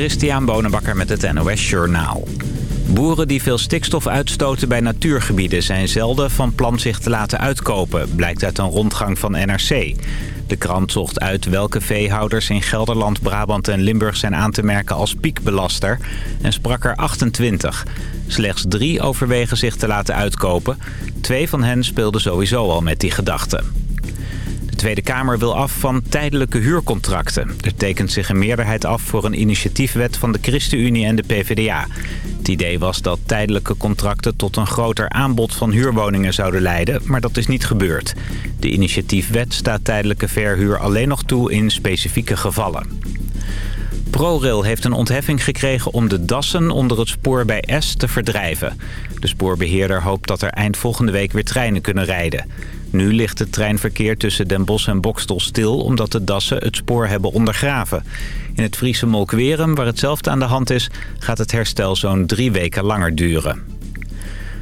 Christian Bonenbakker met het NOS Journaal. Boeren die veel stikstof uitstoten bij natuurgebieden zijn zelden van plan zich te laten uitkopen, blijkt uit een rondgang van NRC. De krant zocht uit welke veehouders in Gelderland, Brabant en Limburg zijn aan te merken als piekbelaster en sprak er 28. Slechts drie overwegen zich te laten uitkopen. Twee van hen speelden sowieso al met die gedachte. De Tweede Kamer wil af van tijdelijke huurcontracten. Er tekent zich een meerderheid af voor een initiatiefwet van de ChristenUnie en de PvdA. Het idee was dat tijdelijke contracten tot een groter aanbod van huurwoningen zouden leiden, maar dat is niet gebeurd. De initiatiefwet staat tijdelijke verhuur alleen nog toe in specifieke gevallen. ProRail heeft een ontheffing gekregen om de dassen onder het spoor bij S te verdrijven. De spoorbeheerder hoopt dat er eind volgende week weer treinen kunnen rijden. Nu ligt het treinverkeer tussen Den Bosch en Bokstel stil... omdat de dassen het spoor hebben ondergraven. In het Friese Molkwerum, waar hetzelfde aan de hand is... gaat het herstel zo'n drie weken langer duren.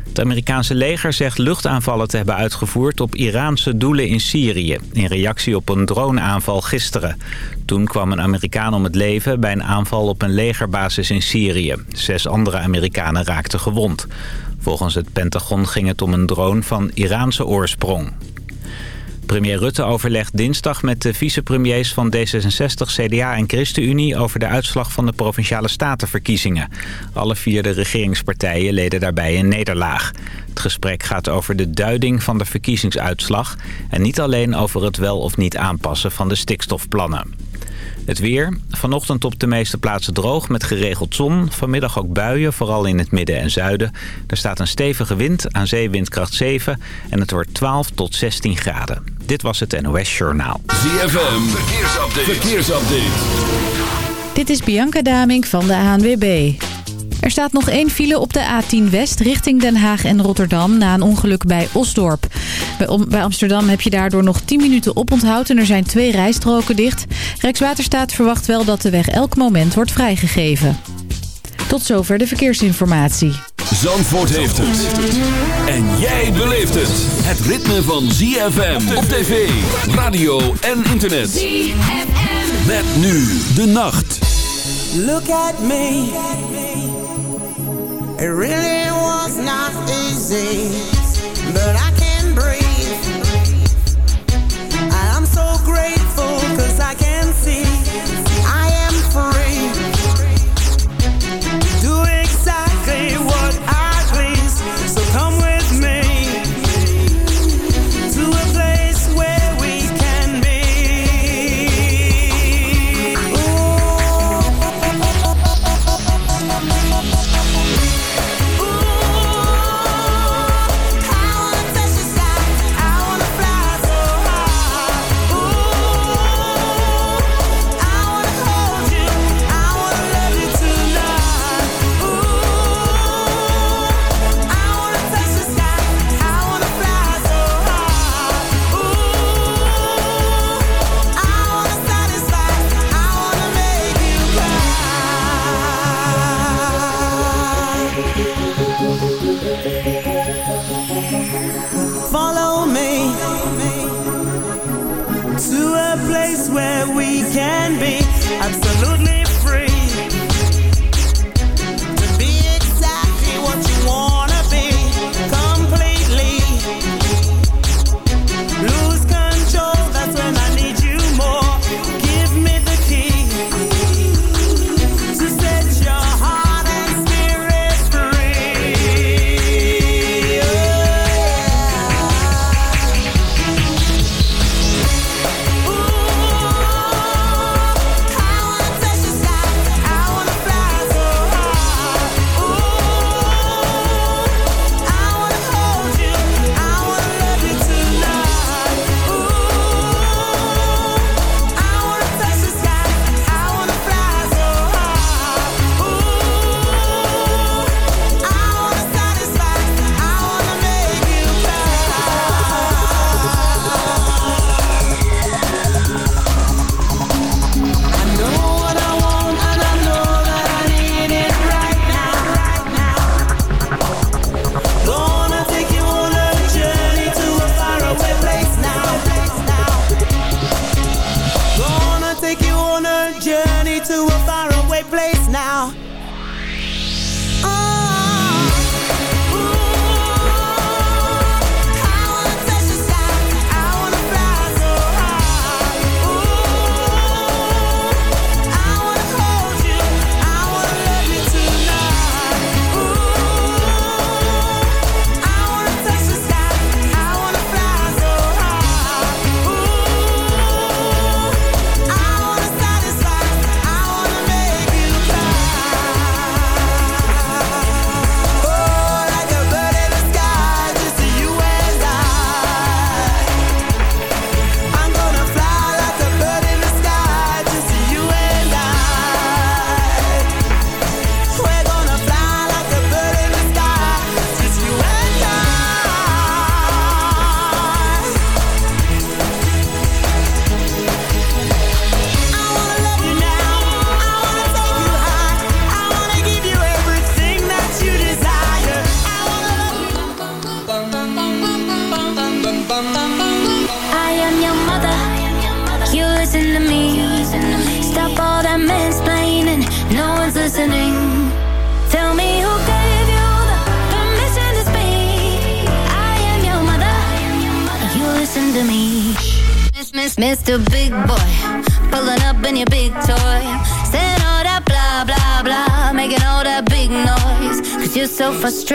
Het Amerikaanse leger zegt luchtaanvallen te hebben uitgevoerd op Iraanse doelen in Syrië... in reactie op een droneaanval gisteren. Toen kwam een Amerikaan om het leven bij een aanval op een legerbasis in Syrië. Zes andere Amerikanen raakten gewond. Volgens het Pentagon ging het om een drone van Iraanse oorsprong. Premier Rutte overlegt dinsdag met de vicepremiers van D66, CDA en ChristenUnie... over de uitslag van de Provinciale Statenverkiezingen. Alle vier de regeringspartijen leden daarbij een nederlaag. Het gesprek gaat over de duiding van de verkiezingsuitslag... en niet alleen over het wel of niet aanpassen van de stikstofplannen. Het weer. Vanochtend op de meeste plaatsen droog met geregeld zon. Vanmiddag ook buien, vooral in het midden en zuiden. Er staat een stevige wind, aan zee windkracht 7. En het wordt 12 tot 16 graden. Dit was het NOS Journaal. ZFM. Verkeersupdate. Verkeersupdate. Dit is Bianca Daming van de ANWB. Er staat nog één file op de A10 West richting Den Haag en Rotterdam na een ongeluk bij Osdorp. Bij Amsterdam heb je daardoor nog 10 minuten oponthoud en er zijn twee rijstroken dicht. Rijkswaterstaat verwacht wel dat de weg elk moment wordt vrijgegeven. Tot zover de verkeersinformatie. Zandvoort heeft het. En jij beleeft het. Het ritme van ZFM op tv, radio en internet. ZFM. Met nu de nacht. Look at me. It really was not easy. But I can absolutely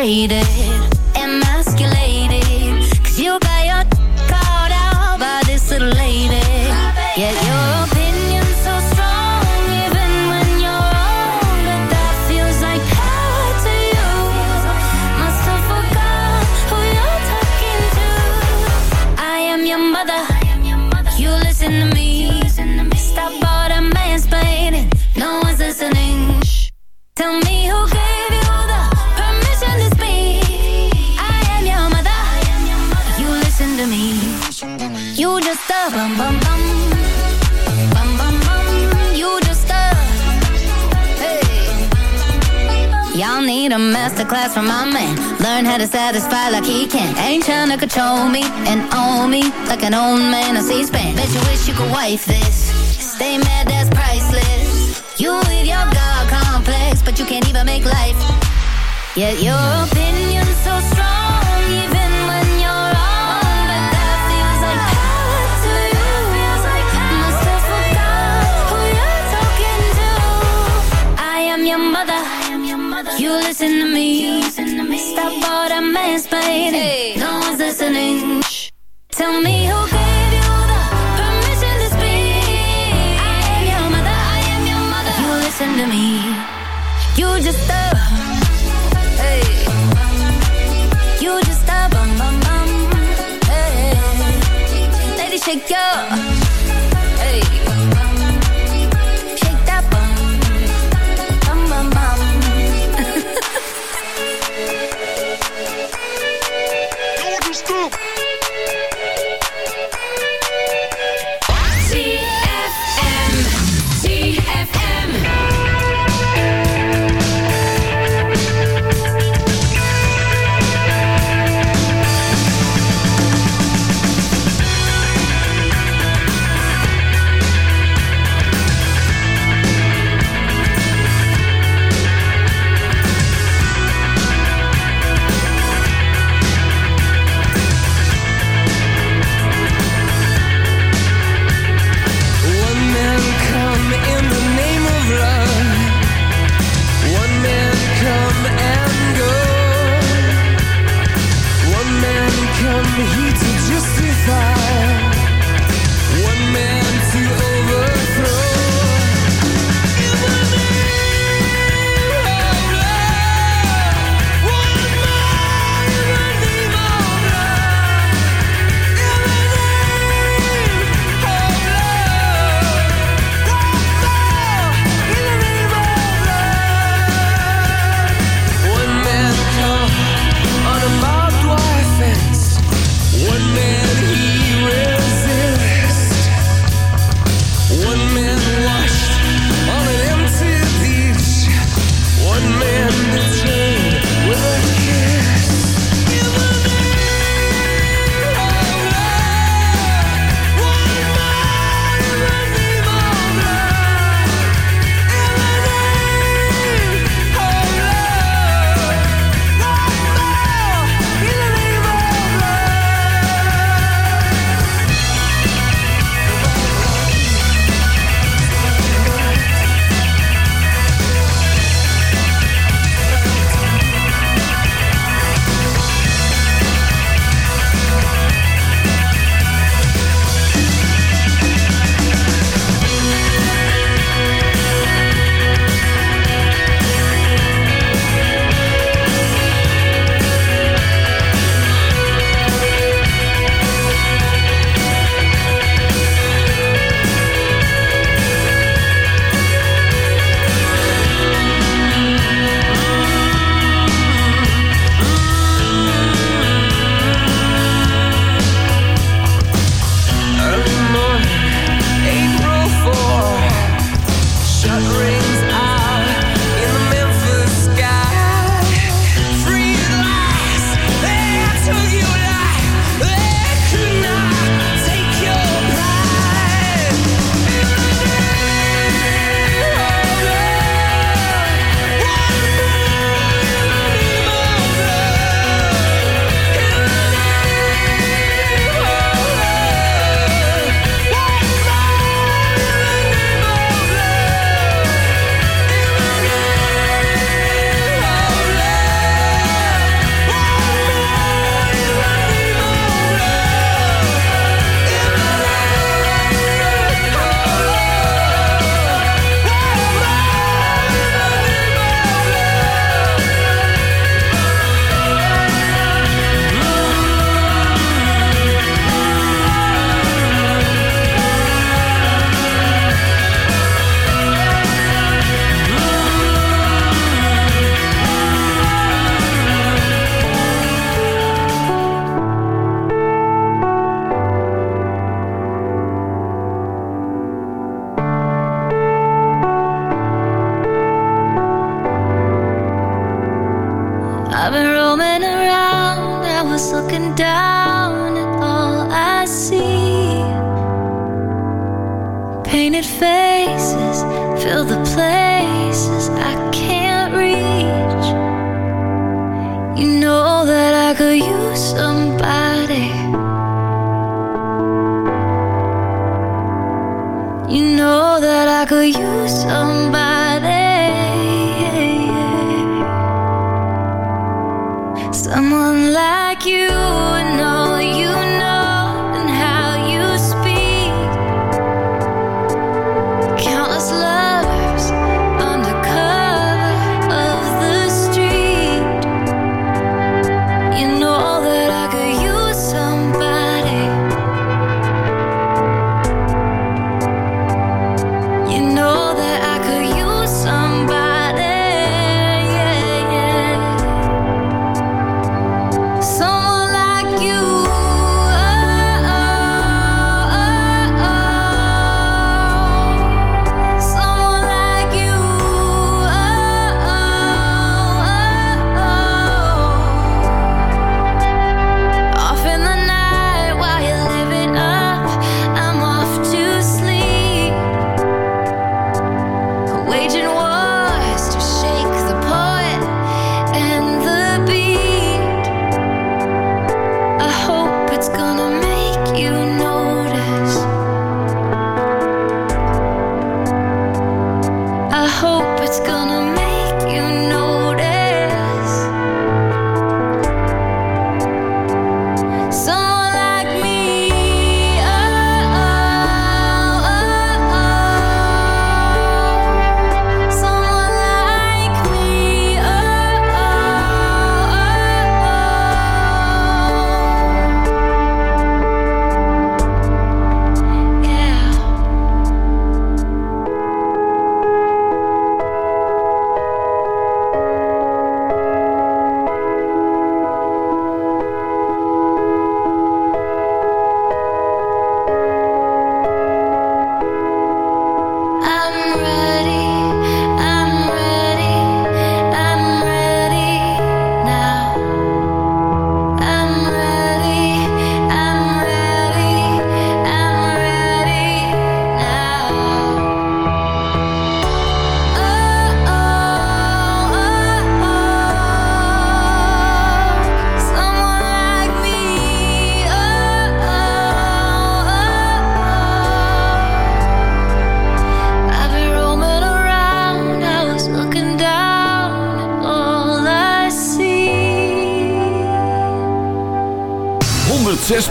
faded Yet your opinion's so strong even when you're wrong But that feels like power to you who you're talking to I am your mother. You listen to me. Stop all mansplaining. No one's listening Tell me who like you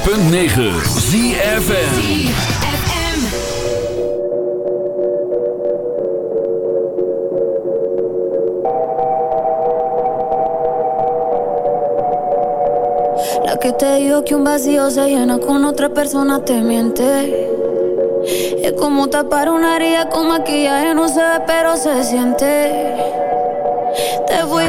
106.9 ZFN que te digo que un vacío se llena con otra persona te miente. Es como tapar una herida con maquillaje, no se ve, pero se siente. Te fui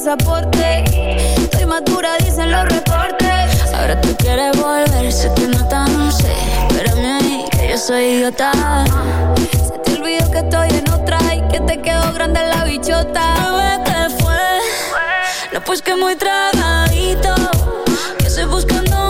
pasaporte. Estoy madura, dicen los reportes. Ahora tú quieres volver, se te nota, no sé. Espérame ahí, que yo soy idiota. Se te olvidó que estoy en otra y que te quedó grande la bichota. Bebé, ¿qué fue? No, pues que muy tragadito, que estoy buscando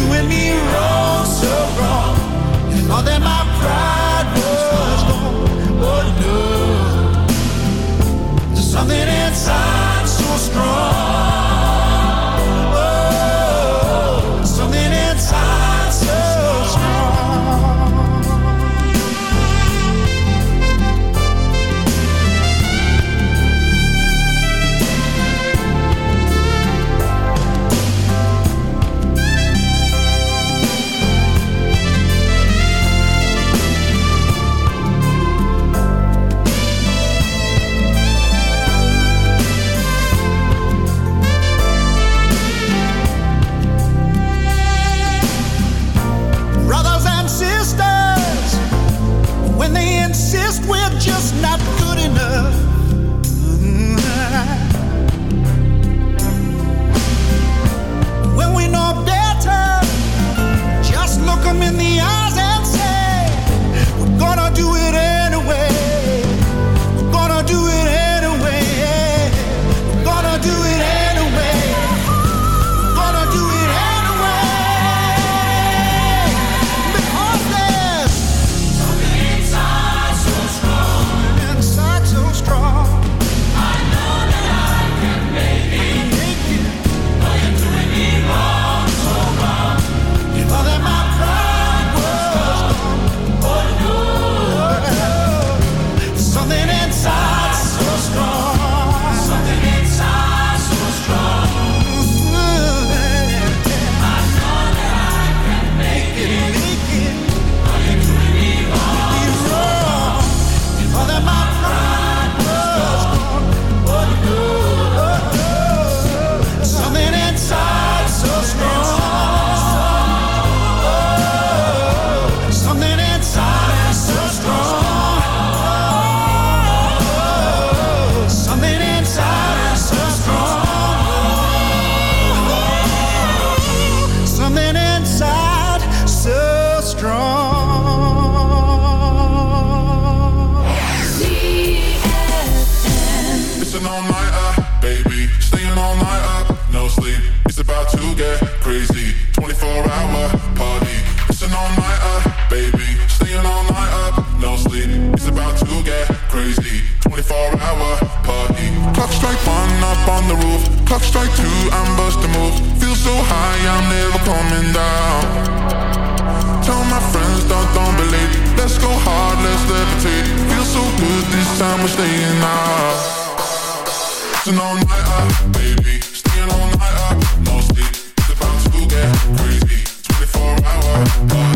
You and me wrong, so wrong. And all that my Clock strike two, I'm busting moves. Feel so high, I'm never coming down. Tell my friends, don't, don't believe. Let's go hard, let's levitate. Feel so good, this time we're staying out. It's an all nighter, baby. Staying all nighter, no sleep. It's about to get crazy. 24 hour.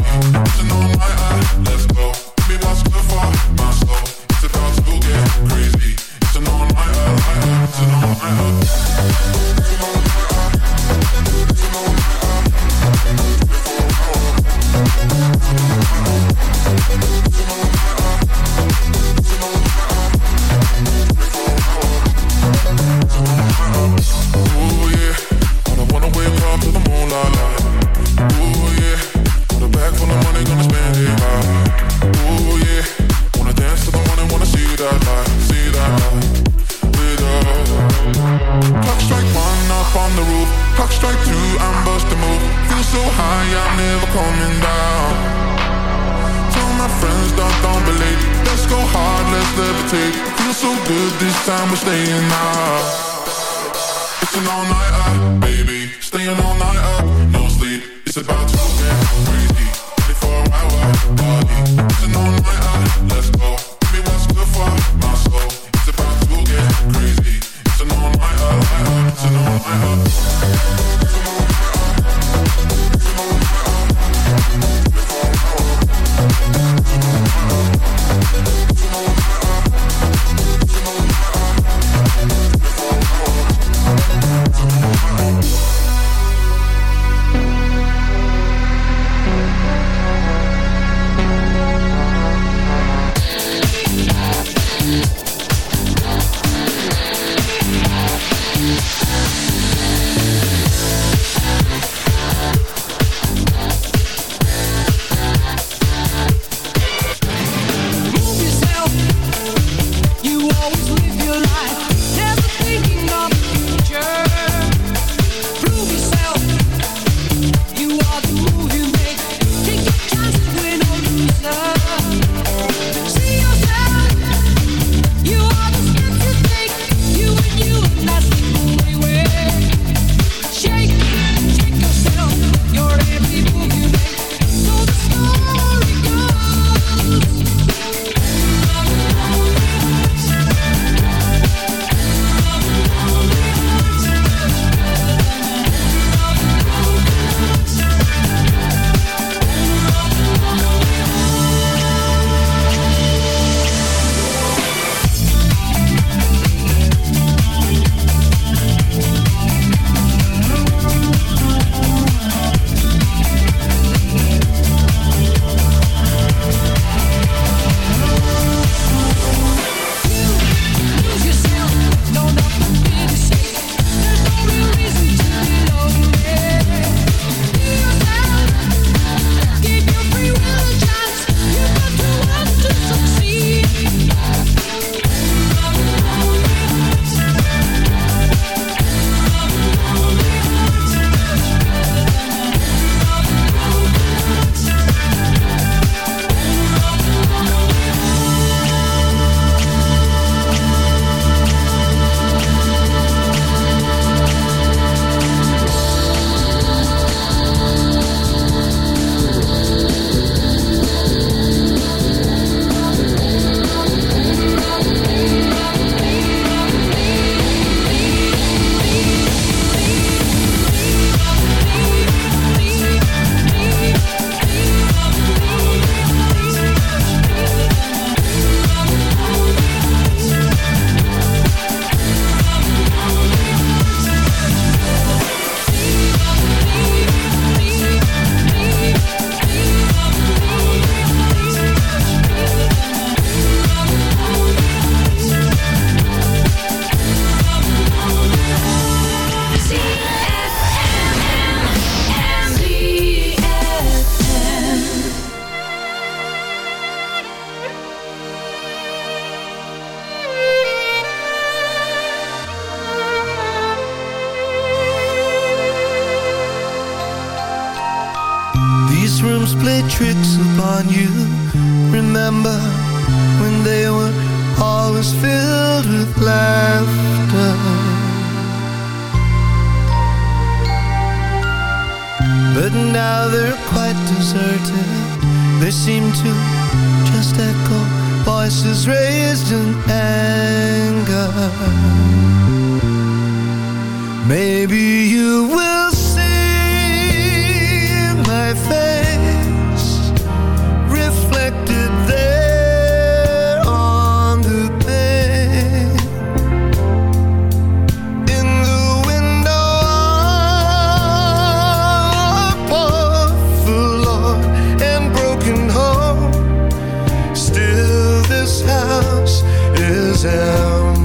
myself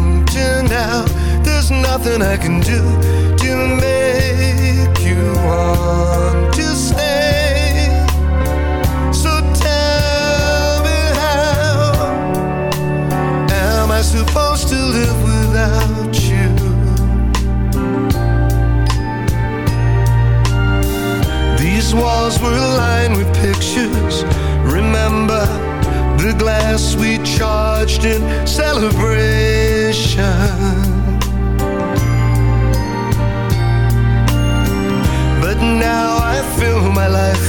now. There's nothing I can do glass we charged in celebration. But now I feel my life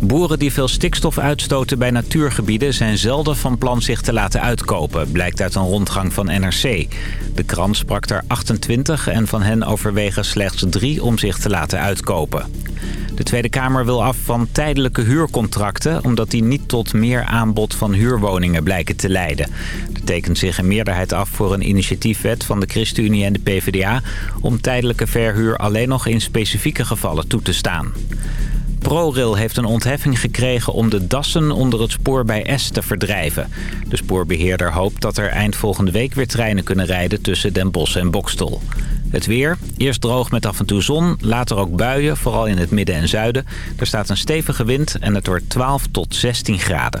Boeren die veel stikstof uitstoten bij natuurgebieden zijn zelden van plan zich te laten uitkopen, blijkt uit een rondgang van NRC. De krant sprak er 28 en van hen overwegen slechts drie om zich te laten uitkopen. De Tweede Kamer wil af van tijdelijke huurcontracten... omdat die niet tot meer aanbod van huurwoningen blijken te leiden. Er tekent zich een meerderheid af voor een initiatiefwet van de ChristenUnie en de PvdA... om tijdelijke verhuur alleen nog in specifieke gevallen toe te staan. ProRail heeft een ontheffing gekregen om de dassen onder het spoor bij S te verdrijven. De spoorbeheerder hoopt dat er eind volgende week weer treinen kunnen rijden tussen Den Bosch en Bokstel. Het weer, eerst droog met af en toe zon, later ook buien, vooral in het midden en zuiden. Er staat een stevige wind en het wordt 12 tot 16 graden.